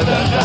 da da da